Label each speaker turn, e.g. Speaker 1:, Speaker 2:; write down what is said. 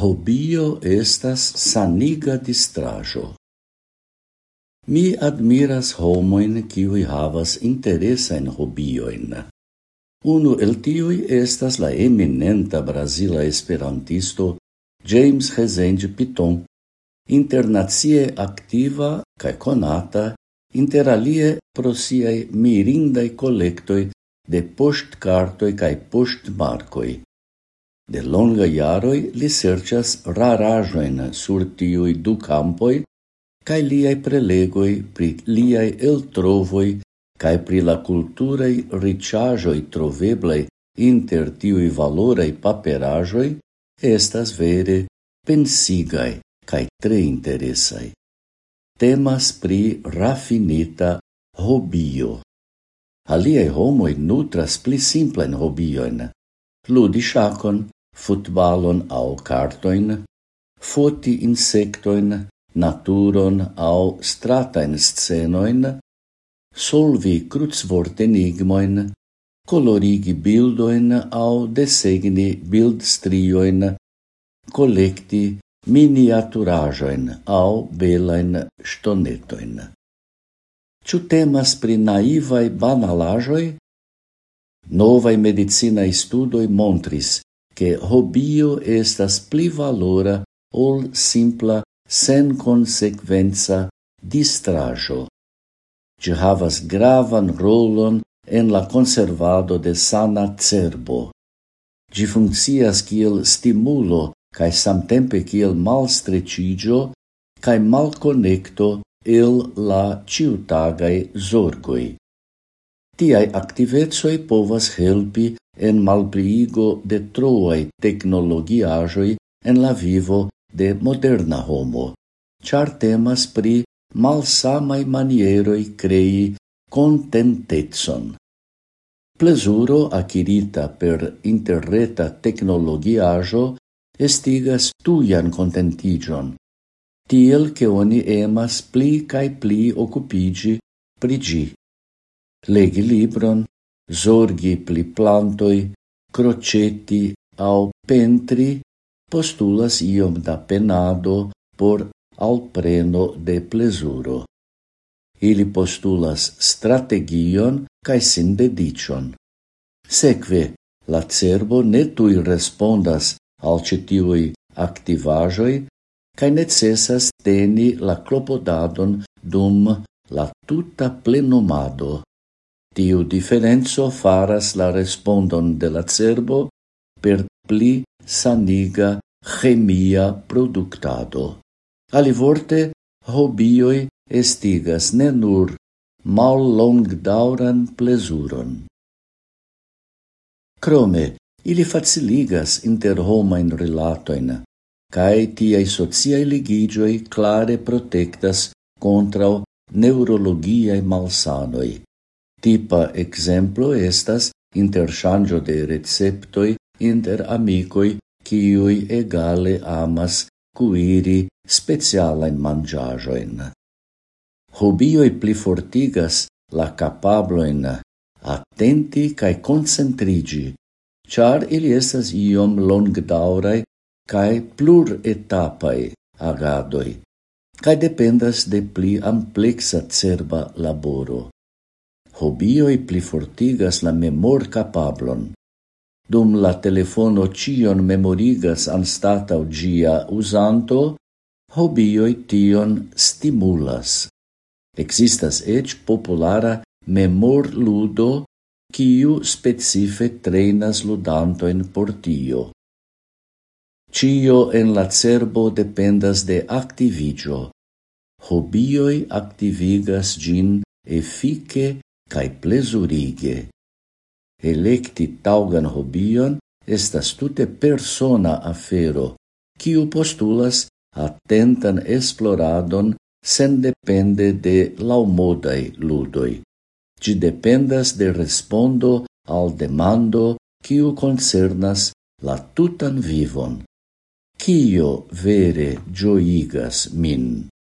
Speaker 1: hobio estas saniga distrajo. Mi admiras homoin kiui havas interesain hobioin. Uno el tiui estas la eminenta brasila esperantisto James Rezende Piton, internacie activa cae conata interalie pro siei mirindai collectoi de postcartoi cae postmarcoi, De longa iaroi li serĉas raraĵojn sur tiui du campoi, kaj liai prelegoi pri liai eltrovoi kaj pri la culturei riciajoi troveblei inter tiui valorei paperajoi, estas vere pensigai kaj tre interesai. Temas pri rafinita hobio. Aliei homoi nutras pli simplen hobiojn, ludi shakon, futbalon au cartoin, foti insectoin, naturon au stratain scenoin, solvi crucvort enigmoin, colorigi bildoin au desegni bildstrioin, collecti miniaturajoin au belain stonetoin. Ču temas pri naivai banalajoi? Novai medicinae studoi montris che hobio estas pli valora ol simpla sen consequenza distrajo. Ci havas gravan rolon en la conservado de sana cerbo. Gi funccias kiel stimulo cae samtempe kiel malstrecigio cae malconecto el la ciutagai zorgoi. Tiai activezoi povas helpi en malpliigo de troai teknologiaĵoj en la vivo de moderna homo, char temas pri malsamai manieroi crei contentetson. Plezuro acirita per interreta tecnologiajo estigas tuian contentigion, tiel che oni emas pli cae pli occupigi prigi. Legi libron, zorgi pli plantoi, croceti au pentri postulas iom da penado por alpreno de plesuro. Ili postulas strategion cae sindedicion. Sekve, la cerbo ne tui respondas al citiui activajoi cae necessas teni la clopodadon dum la tuta plenomado. Tiu differenzo faras la respondon de la cerbo per pli saniga chemia productado. Alivorte, hobioi estigas ne nur mal long dauran plezuron. Crome, ili faciligas inter homain relatoin, cae tiai sociae ligigioi clare protectas contra neurologiae malsanoi, Tipa exemplo estas interŝanĝo de receptoj inter amikoj kiuj egale amas kuiri specialajn manĝaĵojn. Hobioj plifortigas la kapablojn atenti kaj koncentriĝi, ĉar ili estas iom longdaŭraj kaj pluretapaj agadoj, kaj dependas de pli ampleksa cerba laboro hobioj plifortigas la memor capablon. Dum la telefono cion memorigas anstatau gia usanto, hobioi tion stimulas. Existas ec populara memor ludo quiu specife trenas ludanto in portio. Cio en la cerbo dependas de activigio. Hobioi activigas gin efike cae plezurige. Electi taugan hobion estas tute persona afero, quiu postulas attentan esploradon sen depende de laumodai ludoi. Ci dependas de respondo al demando quiu concernas la tutan vivon. Cio vere gioigas min?